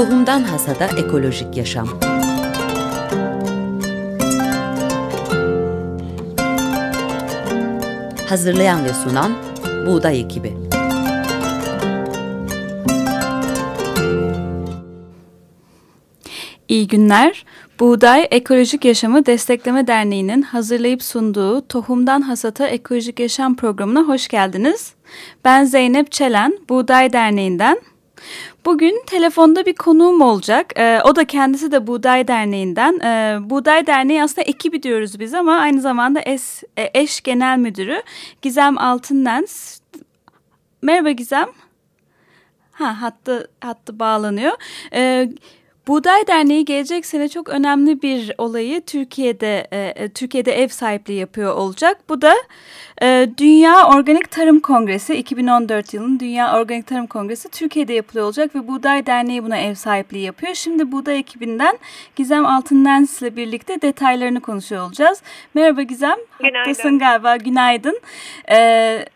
Tohumdan Hasada Ekolojik Yaşam Hazırlayan ve sunan Buğday Ekibi İyi günler. Buğday Ekolojik Yaşamı Destekleme Derneği'nin hazırlayıp sunduğu Tohumdan Hasata Ekolojik Yaşam programına hoş geldiniz. Ben Zeynep Çelen, Buğday Derneği'nden. Bugün telefonda bir konuğum olacak. Ee, o da kendisi de Buğday Derneği'nden. Ee, Buğday Derneği aslında ekibi diyoruz biz ama aynı zamanda es, e, eş genel müdürü Gizem Altındens. Merhaba Gizem. Ha hattı hattı bağlanıyor. Ee, Buğday Derneği gelecek sene çok önemli bir olayı Türkiye'de e, e, Türkiye'de ev sahipliği yapıyor olacak. Bu da e, Dünya Organik Tarım Kongresi 2014 yılının Dünya Organik Tarım Kongresi Türkiye'de yapılıyor olacak ve Buğday Derneği buna ev sahipliği yapıyor. Şimdi Buğday ekibinden Gizem Altındens ile birlikte detaylarını konuşuyor olacağız. Merhaba Gizem. Günaydın. Hattasın galiba. Günaydın. Ee, e,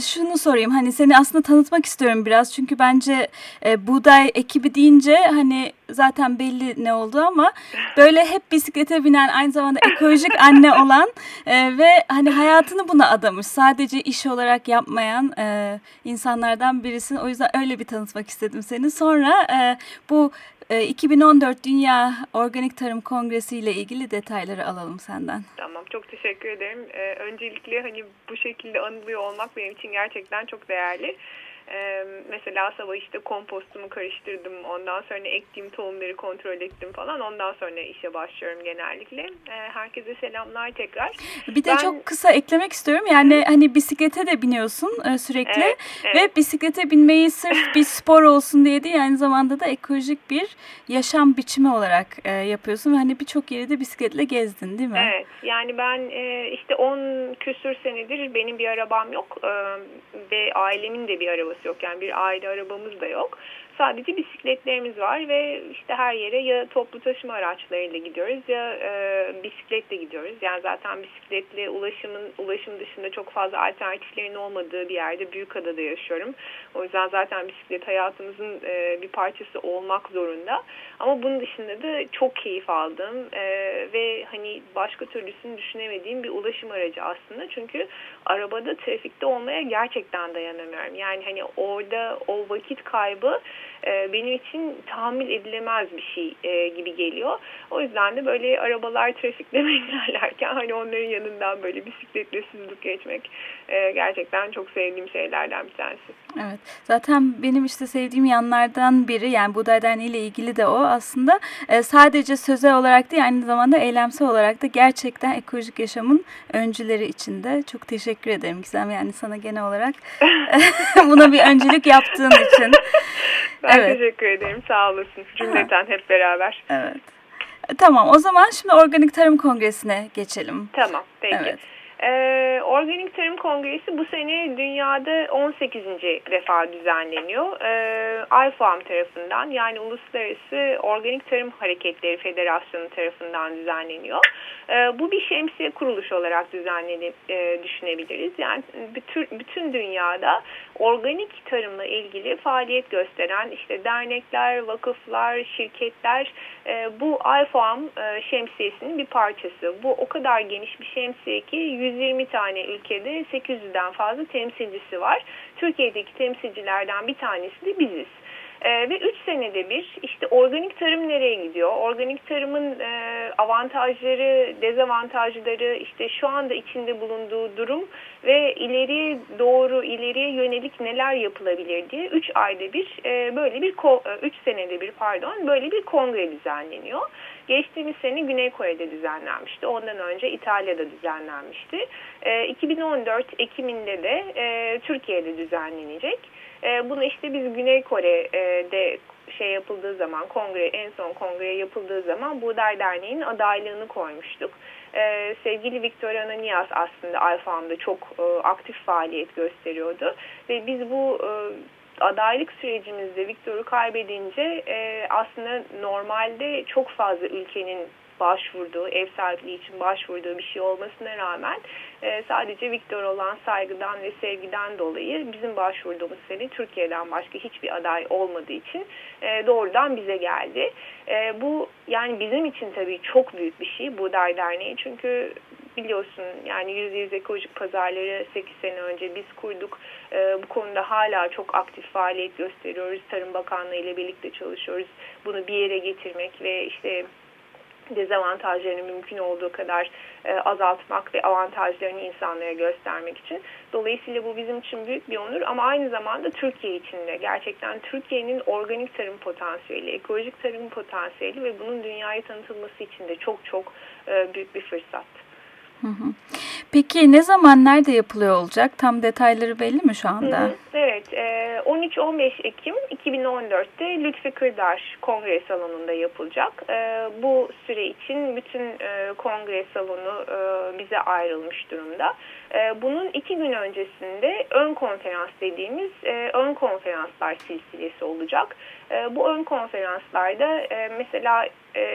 şunu sorayım hani seni aslında tanıtmak istiyorum biraz. Çünkü bence e, buğday ekibi deyince hani zaten belli ne oldu ama böyle hep bisiklete binen aynı zamanda ekolojik anne olan e, ve hani hayatını buna adamış sadece iş olarak yapmayan e, insanlardan birisin o yüzden öyle bir tanıtmak istedim seni sonra e, bu 2014 Dünya Organik Tarım Kongresi ile ilgili detayları alalım senden. Tamam çok teşekkür ederim. Ee, öncelikle hani bu şekilde anılıyor olmak benim için gerçekten çok değerli. Ee, mesela sabah işte kompostumu karıştırdım. Ondan sonra ektiğim tohumları kontrol ettim falan. Ondan sonra işe başlıyorum genellikle. Ee, herkese selamlar tekrar. Bir de ben... çok kısa eklemek istiyorum. Yani Hı. hani bisiklete de biniyorsun e, sürekli. Evet, evet. Ve bisiklete binmeyi sırf bir spor olsun diye değil aynı zamanda da ekolojik bir yaşam biçimi olarak e, yapıyorsun. Ve hani birçok yeri de bisikletle gezdin değil mi? Evet. Yani ben e, işte 10 küsür senedir benim bir arabam yok. E, ve ailemin de bir arabası arabası yok. Yani bir aile arabamız da yok. Sadece bisikletlerimiz var ve işte her yere ya toplu taşıma araçlarıyla gidiyoruz ya e, bisikletle gidiyoruz. Yani zaten bisikletle ulaşımın ulaşım dışında çok fazla alternatiflerin olmadığı bir yerde Büyükada'da yaşıyorum. O yüzden zaten bisiklet hayatımızın e, bir parçası olmak zorunda. Ama bunun dışında da çok keyif aldığım e, ve hani başka türlüsünü düşünemediğim bir ulaşım aracı aslında. Çünkü arabada trafikte olmaya gerçekten dayanamıyorum. Yani hani orada o vakit kaybı e, benim için tahammül edilemez bir şey e, gibi geliyor. O yüzden de böyle arabalar trafikte ilerlerken hani onların yanından böyle bisikletle süzülüp geçmek e, gerçekten çok sevdiğim şeylerden bir tanesi. Evet. Zaten benim işte sevdiğim yanlardan biri yani Buğday Derneği ile ilgili de o aslında e, sadece sözel olarak değil aynı zamanda eylemsel olarak da gerçekten ekolojik yaşamın öncüleri içinde. Çok teşekkür ederim Gizem yani sana genel olarak buna bir öncülük yaptığın için. Ben evet. teşekkür ederim. Sağ olasın. Cümleten hep beraber. Evet. Tamam o zaman şimdi Organik Tarım Kongresi'ne geçelim. Tamam peki. Evet. Ee, Organik Tarım Kongresi bu sene dünyada 18. defa düzenleniyor. Ee, IFAM tarafından yani Uluslararası Organik Tarım Hareketleri Federasyonu tarafından düzenleniyor. Ee, bu bir şemsiye kuruluş olarak düzenlenip e, düşünebiliriz. Yani bütün, bütün dünyada organik tarımla ilgili faaliyet gösteren işte dernekler, vakıflar, şirketler e, bu IFAM e, şemsiyesinin bir parçası. Bu o kadar geniş bir şemsiye ki 120 tane ülkede 800'den fazla temsilcisi var. Türkiye'deki temsilcilerden bir tanesi de biziz. E, ve 3 senede bir işte organik tarım nereye gidiyor? Organik tarımın e, avantajları, dezavantajları, işte şu anda içinde bulunduğu durum ve ileriye doğru, ileriye yönelik neler yapılabilir diye 3 ayda bir e, böyle bir 3 e, senede bir pardon böyle bir kongre düzenleniyor. Geçtiğimiz sene Güney Kore'de düzenlenmişti. Ondan önce İtalya'da düzenlenmişti. E, 2014 Ekim'inde de e, Türkiye'de düzenlenecek. E, bunu işte biz Güney Kore'de şey yapıldığı zaman, kongre en son kongre yapıldığı zaman Buğday Derneği'nin adaylığını koymuştuk. Ee, sevgili Victor Ananias aslında Alfam'da çok e, aktif faaliyet gösteriyordu ve biz bu e, adaylık sürecimizde Victor'u kaybedince e, aslında normalde çok fazla ülkenin başvurduğu, ev sahipliği için başvurduğu bir şey olmasına rağmen e, sadece Viktor olan saygıdan ve sevgiden dolayı bizim başvurduğumuz sene Türkiye'den başka hiçbir aday olmadığı için e, doğrudan bize geldi. E, bu yani bizim için tabii çok büyük bir şey Buğday Derneği çünkü biliyorsun yani %100 ekolojik pazarları 8 sene önce biz kurduk. E, bu konuda hala çok aktif faaliyet gösteriyoruz. Tarım Bakanlığı ile birlikte çalışıyoruz. Bunu bir yere getirmek ve işte dezavantajlarını mümkün olduğu kadar e, azaltmak ve avantajlarını insanlara göstermek için. Dolayısıyla bu bizim için büyük bir onur ama aynı zamanda Türkiye için de gerçekten Türkiye'nin organik tarım potansiyeli, ekolojik tarım potansiyeli ve bunun dünyaya tanıtılması için de çok çok e, büyük bir fırsat. Hı hı. Peki ne zaman nerede yapılıyor olacak? Tam detayları belli mi şu anda? Hı, evet, 13-15 Ekim 2014'te Lütfi Kırdar Kongre Salonu'nda yapılacak. Bu süre için bütün kongre salonu bize ayrılmış durumda. Bunun iki gün öncesinde ön konferans dediğimiz ön konferanslar silsilesi olacak. Bu ön konferanslarda mesela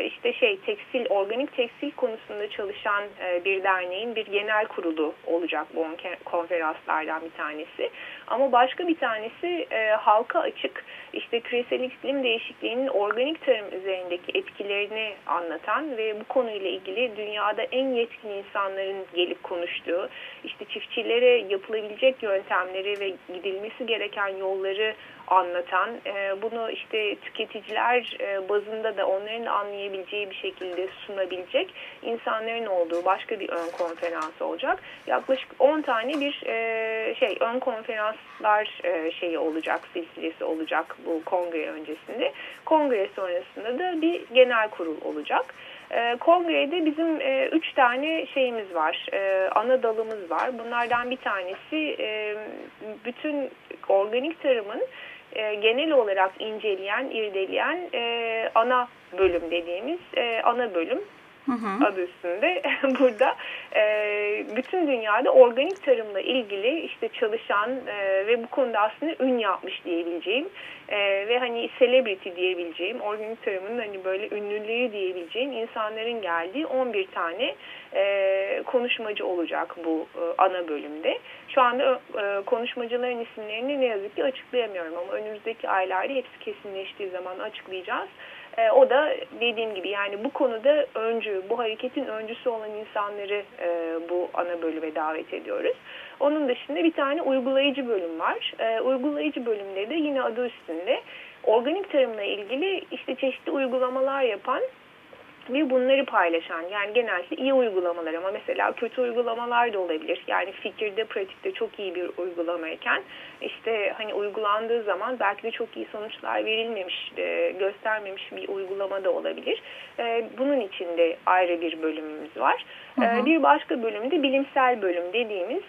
işte şey tekstil, organik tekstil konusunda çalışan bir derneğin bir genel kurulu olacak bu konferanslardan bir tanesi. Ama başka bir tanesi halka açık işte küresel iklim değişikliğinin organik tarım üzerindeki etkilerini anlatan ve bu konuyla ilgili dünyada en yetkin insanların gelip konuştuğu, işte çiftçilere yapılabilecek yöntemleri ve gidilmesi gereken yolları anlatan, e, bunu işte tüketiciler e, bazında da onların anlayabileceği bir şekilde sunabilecek insanların olduğu başka bir ön konferans olacak. Yaklaşık 10 tane bir e, şey ön konferanslar şeyi olacak, silsilesi olacak bu kongre öncesinde. Kongre sonrasında da bir genel kurul olacak. Kongrede bizim üç tane şeyimiz var, ana dalımız var. Bunlardan bir tanesi bütün organik tarımın e, genel olarak inceleyen, irdeleyen e, ana bölüm dediğimiz e, ana bölüm hı hı. adı üstünde burada e, bütün dünyada organik tarımla ilgili işte çalışan e, ve bu konuda aslında ün yapmış diyebileceğim e, ve hani celebrity diyebileceğim organik tarımın hani böyle ünlülüğü diyebileceğim insanların geldiği 11 tane e, konuşmacı olacak bu e, ana bölümde. Şu anda e, konuşmacıların isimlerini ne yazık ki açıklayamıyorum ama önümüzdeki aylarda hepsi kesinleştiği zaman açıklayacağız. E, o da dediğim gibi yani bu konuda öncü, bu hareketin öncüsü olan insanları e, bu ana bölüme davet ediyoruz. Onun dışında bir tane uygulayıcı bölüm var. E, uygulayıcı bölümde de yine adı üstünde organik tarımla ilgili işte çeşitli uygulamalar yapan ve bunları paylaşan yani genelde iyi uygulamalar ama mesela kötü uygulamalar da olabilir. Yani fikirde pratikte çok iyi bir uygulamayken işte hani uygulandığı zaman belki de çok iyi sonuçlar verilmemiş e, göstermemiş bir uygulama da olabilir. E, bunun için de ayrı bir bölümümüz var. Hı e, hı. Bir başka bölümde bilimsel bölüm dediğimiz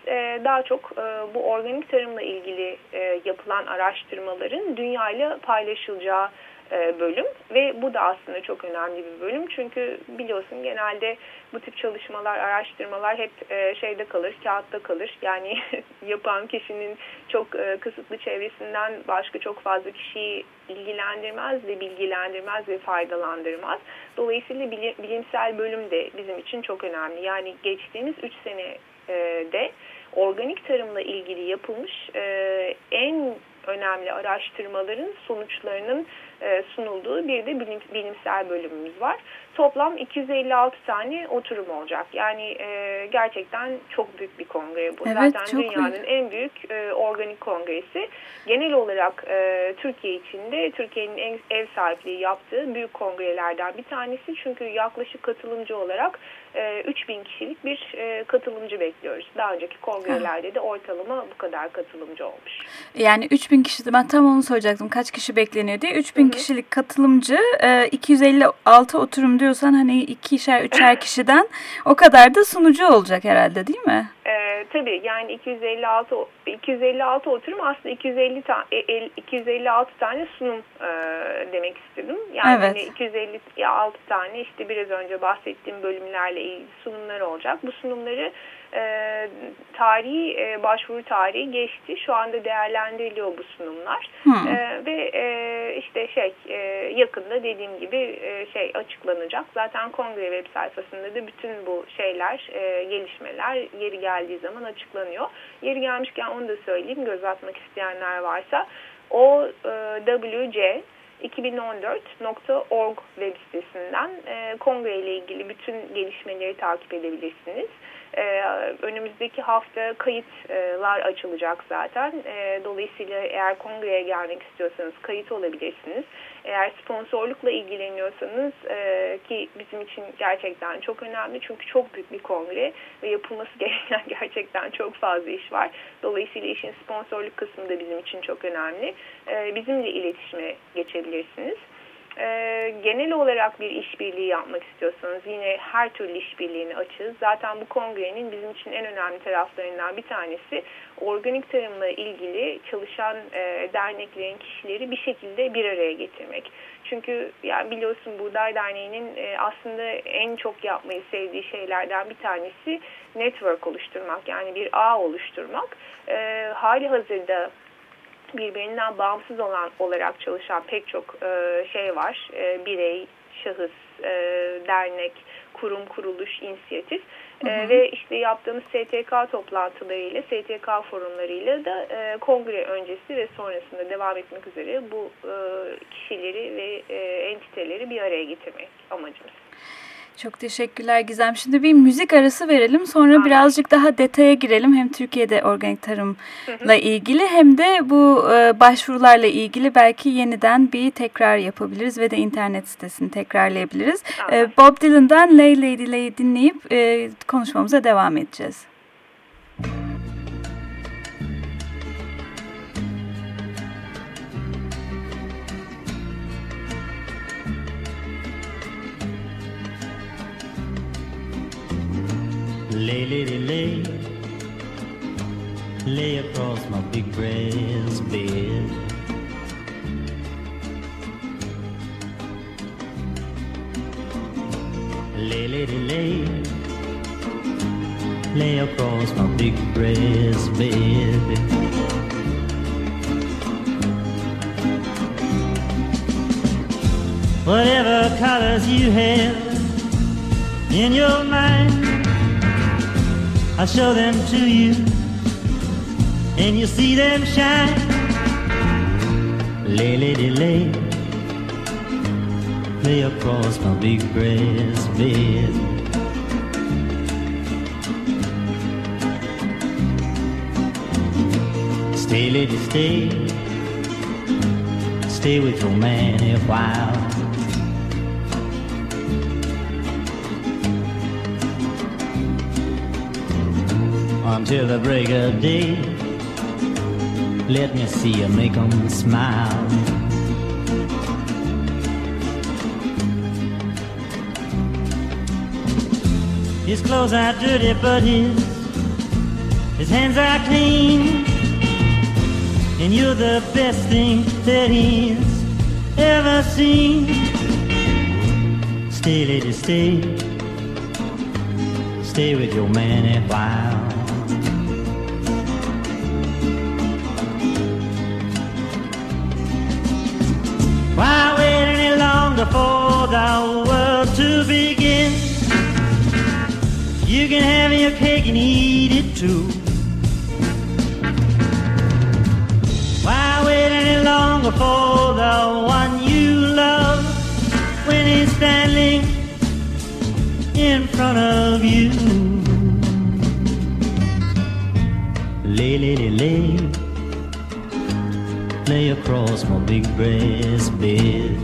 daha çok bu organik tarımla ilgili yapılan araştırmaların dünyayla paylaşılacağı e, bölüm ve bu da aslında çok önemli bir bölüm çünkü biliyorsun genelde bu tip çalışmalar, araştırmalar hep e, şeyde kalır, kağıtta kalır. Yani yapan kişinin çok e, kısıtlı çevresinden başka çok fazla kişiyi ilgilendirmez ve bilgilendirmez ve faydalandırmaz. Dolayısıyla bilimsel bölüm de bizim için çok önemli. Yani geçtiğimiz 3 senede organik tarımla ilgili yapılmış en önemli araştırmaların sonuçlarının e, sunulduğu bir de bilim, bilimsel bölümümüz var. Toplam 256 tane oturum olacak. Yani e, gerçekten çok büyük bir kongre bu. Evet, Zaten dünyanın büyük. en büyük e, organik kongresi. Genel olarak e, Türkiye içinde Türkiye'nin ev sahipliği yaptığı büyük kongrelerden bir tanesi. Çünkü yaklaşık katılımcı olarak e, 3000 kişilik bir e, katılımcı bekliyoruz. Daha önceki kongrelerde de ortalama bu kadar katılımcı olmuş. Yani 3000 kişi ben tam onu soracaktım. Kaç kişi bekleniyor diye. 3000 Hı -hı. kişilik katılımcı e, 256 oturum diyorsan hani ikişer üçer kişiden o kadar da sunucu olacak herhalde değil mi? E, tabii yani 256 256 oturum aslında 250 ta, 256 e, tane sunum e, demek istedim. Yani evet. hani 256 tane işte biraz önce bahsettiğim bölümlerle ilgili sunumlar olacak. Bu sunumları e, tarihi e, başvuru tarihi geçti. Şu anda değerlendiriliyor bu sunumlar. Hmm. E, ve e, işte şey e, yakında dediğim gibi e, şey açıklanacak. Zaten kongre web sayfasında da bütün bu şeyler, e, gelişmeler yeri geldiği zaman açıklanıyor. Yeri gelmişken onu da söyleyeyim göz atmak isteyenler varsa. O e, WC 2014.org web sitesinden e, kongre ile ilgili bütün gelişmeleri takip edebilirsiniz. E, önümüzdeki hafta kayıtlar açılacak zaten. E, dolayısıyla eğer kongreye gelmek istiyorsanız kayıt olabilirsiniz. Eğer sponsorlukla ilgileniyorsanız e, ki bizim için gerçekten çok önemli çünkü çok büyük bir kongre ve yapılması gereken gerçekten çok fazla iş var. Dolayısıyla işin sponsorluk kısmı da bizim için çok önemli. E, bizimle iletişime geçebilirsiniz. E, genel olarak bir işbirliği yapmak istiyorsanız yine her türlü işbirliğini açığız. Zaten bu kongrenin bizim için en önemli taraflarından bir tanesi organik tarımla ilgili çalışan e, derneklerin kişileri bir şekilde bir araya getirmek. Çünkü yani biliyorsun Buğday Derneği'nin e, aslında en çok yapmayı sevdiği şeylerden bir tanesi network oluşturmak yani bir ağ oluşturmak. E, hali hazırda birbirinden bağımsız olan olarak çalışan pek çok e, şey var. E, birey, şahıs, e, dernek, kurum, kuruluş, inisiyatif. Hı hı. E, ve işte yaptığımız STK toplantılarıyla, STK forumlarıyla da e, kongre öncesi ve sonrasında devam etmek üzere bu e, kişileri ve e, entiteleri bir araya getirmek amacımız. Çok teşekkürler Gizem. Şimdi bir müzik arası verelim. Sonra Aynen. birazcık daha detaya girelim. Hem Türkiye'de organik tarımla ilgili hem de bu e, başvurularla ilgili belki yeniden bir tekrar yapabiliriz ve de internet sitesini tekrarlayabiliriz. E, Bob Dylan'dan Lay Lady Lay dinleyip e, konuşmamıza devam edeceğiz. Lay, lady, lay, lay across my big brass bed. Lay, lady, lay, lay across my big brass bed. Whatever colors you have in your mind I'll show them to you, and you'll see them shine. Lay, lady, lay, lay across my big brass bed. Stay, lady, stay, stay with your man a while. Until the break of day. Let me see you make them smile. His clothes are dirty, but his his hands are clean. And you're the best thing that he's ever seen. Stay, lady, stay. Stay with your man a while. The world to begin. You can have your cake and eat it too. Why wait any longer for the one you love when he's standing in front of you? Lay, lay, lay, lay across my big breast bed.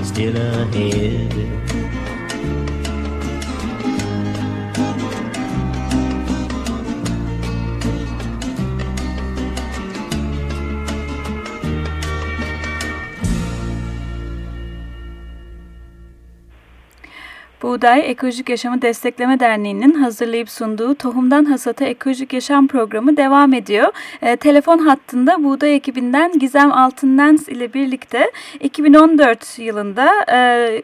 still ahead. Buğday Ekolojik Yaşamı Destekleme Derneği'nin hazırlayıp sunduğu Tohumdan Hasata Ekolojik Yaşam programı devam ediyor. E, telefon hattında Buğday ekibinden Gizem Altınlens ile birlikte 2014 yılında e,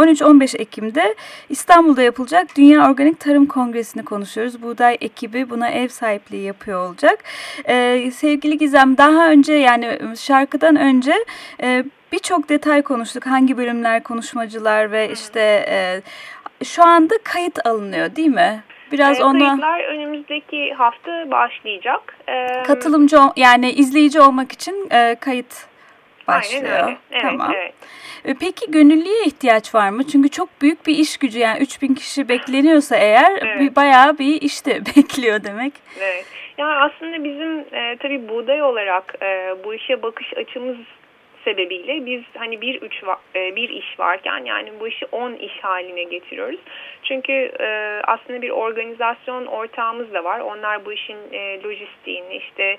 13-15 Ekim'de İstanbul'da yapılacak Dünya Organik Tarım Kongresi'ni konuşuyoruz. Buğday ekibi buna ev sahipliği yapıyor olacak. E, sevgili Gizem daha önce yani şarkıdan önce e, birçok detay konuştuk. Hangi bölümler konuşmacılar ve işte e, şu anda kayıt alınıyor değil mi? Biraz evet, ona kayıtlar önümüzdeki hafta başlayacak. Ee, Katılımcı yani izleyici olmak için e, kayıt başlıyor. Aynen öyle. Evet, tamam. Evet. E, peki gönüllüye ihtiyaç var mı? Çünkü çok büyük bir iş gücü yani 3000 kişi bekleniyorsa eğer evet. bir, bayağı bir iş de bekliyor demek. Evet. Yani aslında bizim e, tabii buğday olarak e, bu işe bakış açımız sebebiyle biz hani bir üç e, bir iş varken yani bu işi 10 iş haline getiriyoruz. Çünkü e, aslında bir organizasyon ortağımız da var. Onlar bu işin e, lojistiğini işte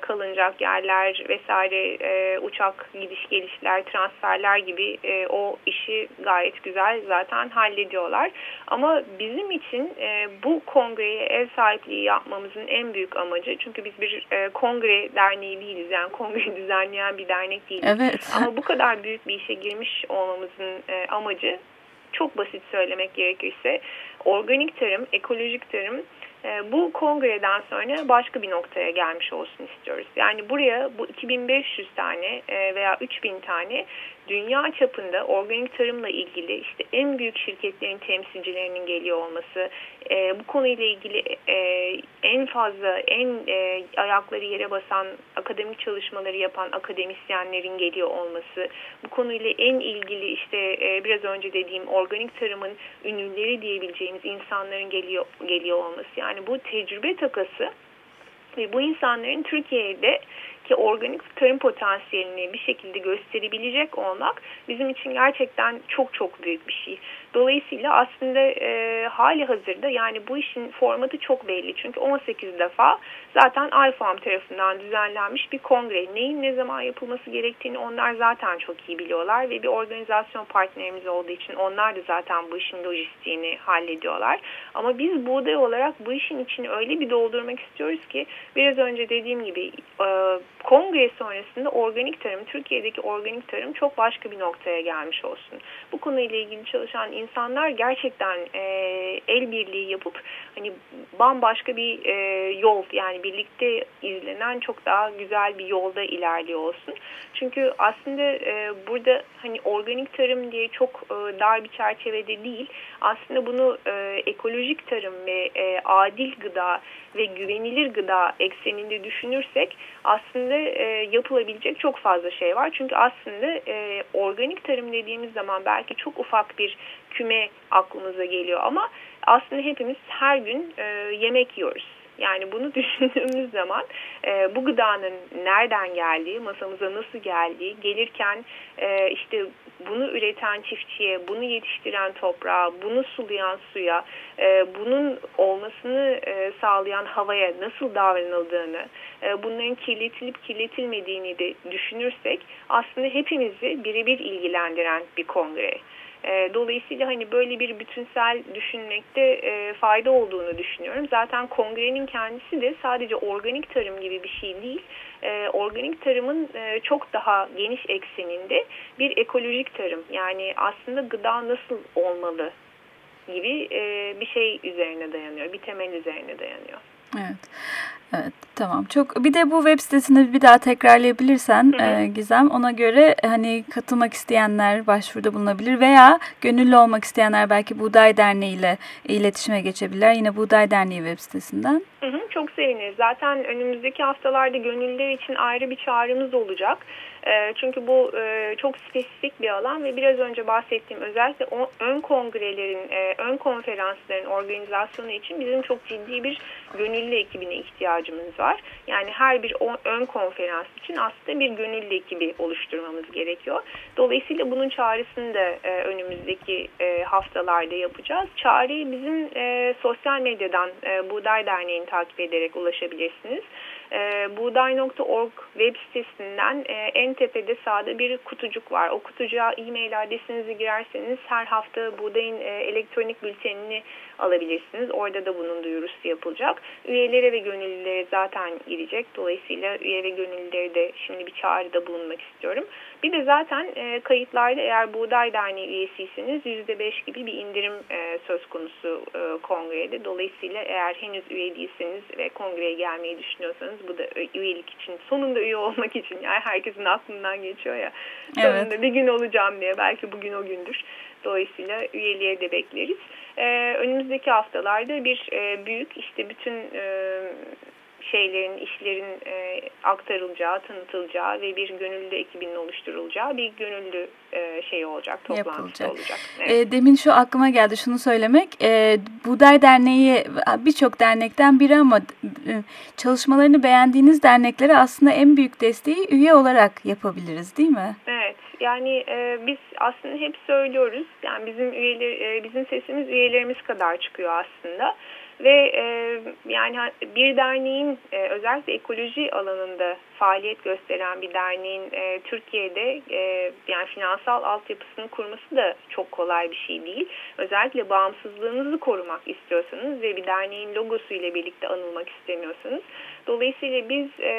kalınacak yerler vesaire uçak gidiş gelişler transferler gibi o işi gayet güzel zaten hallediyorlar. Ama bizim için bu kongreye ev sahipliği yapmamızın en büyük amacı çünkü biz bir kongre derneği değiliz yani kongre düzenleyen bir dernek değiliz. Evet. Ama bu kadar büyük bir işe girmiş olmamızın e, amacı çok basit söylemek gerekirse organik tarım, ekolojik tarım bu kongreden sonra başka bir noktaya gelmiş olsun istiyoruz. Yani buraya bu 2500 tane e, veya 3000 tane dünya çapında organik tarımla ilgili işte en büyük şirketlerin temsilcilerinin geliyor olması, e, bu konuyla ilgili e, en fazla, en ayakları yere basan akademik çalışmaları yapan akademisyenlerin geliyor olması, bu konuyla en ilgili işte biraz önce dediğim organik tarımın ünlüleri diyebileceğimiz insanların geliyor geliyor olması. Yani bu tecrübe takası ve bu insanların Türkiye'de ki organik tarım potansiyelini bir şekilde gösterebilecek olmak bizim için gerçekten çok çok büyük bir şey. Dolayısıyla aslında e, hali hazırda yani bu işin formatı çok belli. Çünkü 18 defa zaten iFarm tarafından düzenlenmiş bir kongre. Neyin ne zaman yapılması gerektiğini onlar zaten çok iyi biliyorlar ve bir organizasyon partnerimiz olduğu için onlar da zaten bu işin lojistiğini hallediyorlar. Ama biz buğday olarak bu işin içini öyle bir doldurmak istiyoruz ki biraz önce dediğim gibi e, kongre sonrasında organik tarım, Türkiye'deki organik tarım çok başka bir noktaya gelmiş olsun. Bu konuyla ilgili çalışan insanlar gerçekten e, el birliği yapıp hani bambaşka bir e, yol yani birlikte izlenen çok daha güzel bir yolda ilerliyor olsun. Çünkü aslında e, burada hani organik tarım diye çok e, dar bir çerçevede değil aslında bunu e, ekolojik tarım ve e, adil gıda ve güvenilir gıda ekseninde düşünürsek aslında e, yapılabilecek çok fazla şey var. Çünkü aslında e, organik tarım dediğimiz zaman belki çok ufak bir küme aklımıza geliyor ama aslında hepimiz her gün e, yemek yiyoruz. Yani bunu düşündüğümüz zaman e, bu gıdanın nereden geldiği, masamıza nasıl geldiği, gelirken e, işte bunu üreten çiftçiye, bunu yetiştiren toprağa, bunu sulayan suya, e, bunun olmasını e, sağlayan havaya nasıl davranıldığını, e, bunların kirletilip kirletilmediğini de düşünürsek aslında hepimizi birebir ilgilendiren bir kongre. E, dolayısıyla hani böyle bir bütünsel düşünmekte e, fayda olduğunu düşünüyorum. Zaten kongrenin kendisi de sadece organik tarım gibi bir şey değil. Organik tarımın çok daha geniş ekseninde bir ekolojik tarım. Yani aslında gıda nasıl olmalı gibi bir şey üzerine dayanıyor. Bir temel üzerine dayanıyor. Evet. Evet tamam çok bir de bu web sitesini bir daha tekrarlayabilirsen hı hı. E, Gizem ona göre hani katılmak isteyenler başvuruda bulunabilir veya gönüllü olmak isteyenler belki Buğday Derneği ile iletişime geçebilirler yine Buğday Derneği web sitesinden. Hı hı, çok seviniriz zaten önümüzdeki haftalarda gönüllüler için ayrı bir çağrımız olacak. Ee, çünkü bu e, çok spesifik bir alan ve biraz önce bahsettiğim özellikle ön kongrelerin, e, ön konferansların organizasyonu için bizim çok ciddi bir gönüllü ekibine ihtiyacımız var. Yani her bir ön konferans için aslında bir gönüllü ekibi oluşturmamız gerekiyor. Dolayısıyla bunun çağrısını da e, önümüzdeki haftalarda yapacağız. Çağrıyı bizim sosyal medyadan Buğday Derneği'ni takip ederek ulaşabilirsiniz. E, buğday.org web sitesinden e, en tepede sağda bir kutucuk var. O kutucuğa e-mail adresinizi girerseniz her hafta buğdayın e, elektronik bültenini alabilirsiniz. Orada da bunun duyurusu yapılacak. Üyelere ve gönüllülere zaten girecek. Dolayısıyla üye ve gönüllülere de şimdi bir çağrıda bulunmak istiyorum. Bir de zaten e, kayıtlarda eğer Buğday Derneği üyesiyseniz %5 gibi bir indirim e, söz konusu e, kongrede. Dolayısıyla eğer henüz üye değilseniz ve kongreye gelmeyi düşünüyorsanız bu da üyelik için sonunda üye olmak için yani herkesin aklından geçiyor ya sonunda evet. bir gün olacağım diye belki bugün o gündür. Dolayısıyla üyeliğe de bekleriz. Ee, önümüzdeki haftalarda bir e, büyük işte bütün e, şeylerin, işlerin e, aktarılacağı, tanıtılacağı ve bir gönüllü ekibinin oluşturulacağı bir gönüllü e, şey olacak, toplantısı Yapılacak. olacak. Evet. E, demin şu aklıma geldi şunu söylemek. E, Buğday Derneği birçok dernekten biri ama e, çalışmalarını beğendiğiniz derneklere aslında en büyük desteği üye olarak yapabiliriz değil mi? Evet. Yani e, biz aslında hep söylüyoruz. Yani bizim üyeler, e, bizim sesimiz üyelerimiz kadar çıkıyor aslında ve e, yani bir derneğin e, özellikle ekoloji alanında faaliyet gösteren bir derneğin e, Türkiye'de e, yani finansal altyapısını kurması da çok kolay bir şey değil. Özellikle bağımsızlığınızı korumak istiyorsanız ve bir derneğin logosu ile birlikte anılmak istemiyorsanız Dolayısıyla biz e,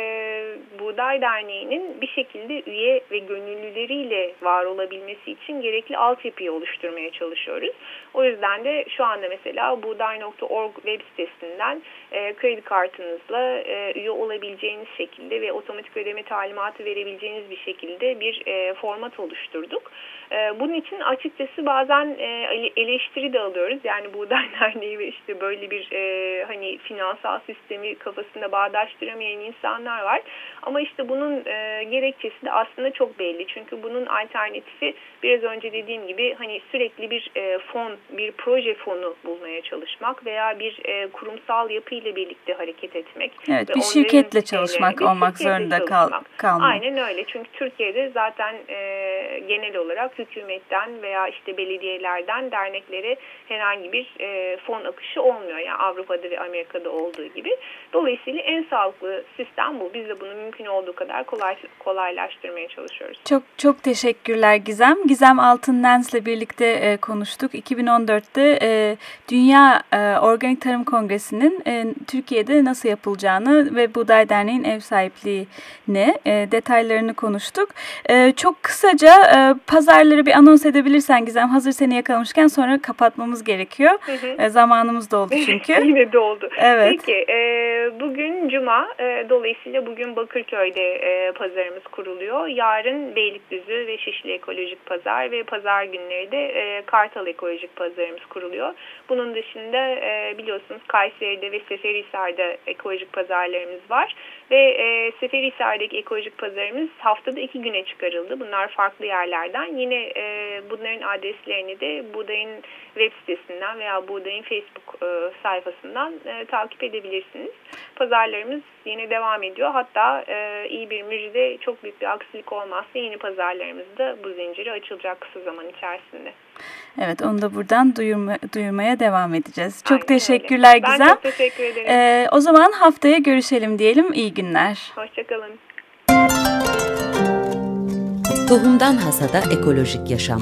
Buğday Derneği'nin bir şekilde üye ve gönüllüleriyle var olabilmesi için gerekli altyapıyı oluşturmaya çalışıyoruz. O yüzden de şu anda mesela buğday.org web sitesinden e, kredi kartınızla e, üye olabileceğiniz şekilde ve otomatik ödeme talimatı verebileceğiniz bir şekilde bir e, format oluşturduk. E, bunun için açıkçası bazen e, eleştiri de alıyoruz. Yani Buğday Derneği ve işte böyle bir e, hani finansal sistemi kafasında bağdaştıramayan insanlar var. Ama işte bunun e, gerekçesi de aslında çok belli. Çünkü bunun alternatifi biraz önce dediğim gibi hani sürekli bir e, fon, bir proje fonu bulmaya çalışmak veya bir e, kurumsal yapı ile birlikte hareket etmek. Evet, bir şirketle çalışmak bir olmak şirketle zorunda kal kalmak. Aynen öyle. Çünkü Türkiye'de zaten e, genel olarak hükümetten veya işte belediyelerden derneklere herhangi bir e, fon akışı olmuyor. Yani Avrupa'da ve Amerika'da olduğu gibi. Dolayısıyla en sağlıklı sistem bu. Biz de bunu mümkün olduğu kadar kolay, kolaylaştırmaya çalışıyoruz. Çok çok teşekkürler Gizem. Gizem Altınlens'le birlikte e, konuştuk. 2014'te e, Dünya e, Organik Tarım Kongresi'nin e, Türkiye'de nasıl yapılacağını ve Buğday Derneği'nin ev sahipliğini e, detaylarını konuştuk. E, çok kısaca e, pazarları bir anons edebilirsen Gizem hazır seni yakalamışken sonra kapatmamız gerekiyor. Hı hı. E, zamanımız doldu çünkü. Yine doldu. Evet. Peki e, bugün Cuma e, dolayısıyla bugün Bakırköy'de e, pazarımız kuruluyor. Yarın Beylikdüzü ve Şişli Ekolojik Pazar ve pazar günleri de e, Kartal Ekolojik Pazarımız kuruluyor. Bunun dışında e, biliyorsunuz Kayseri'de ve Seferihisar'da ekolojik pazarlarımız var. Ve e, Seferihisar'daki ekolojik pazarımız haftada iki güne çıkarıldı. Bunlar farklı yerlerden. Yine e, bunların adreslerini de Buğday'ın web sitesinden veya Buğday'ın Facebook e, sayfasından e, takip edebilirsiniz. Pazarlarımız yine devam ediyor. Hatta e, iyi bir müjde çok büyük bir aksilik olmazsa yeni pazarlarımız da bu zinciri açılacak kısa zaman içerisinde. Evet onu da buradan duyurma, duyurmaya devam edeceğiz. Çok Aynen teşekkürler öyle. Gizem. Ben çok teşekkür ederim. Ee, o zaman haftaya görüşelim diyelim. İyi günler. Hoşçakalın. Tohumdan Hasada Ekolojik Yaşam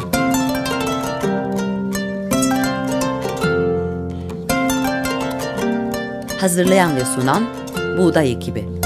Hazırlayan ve sunan Buğday Ekibi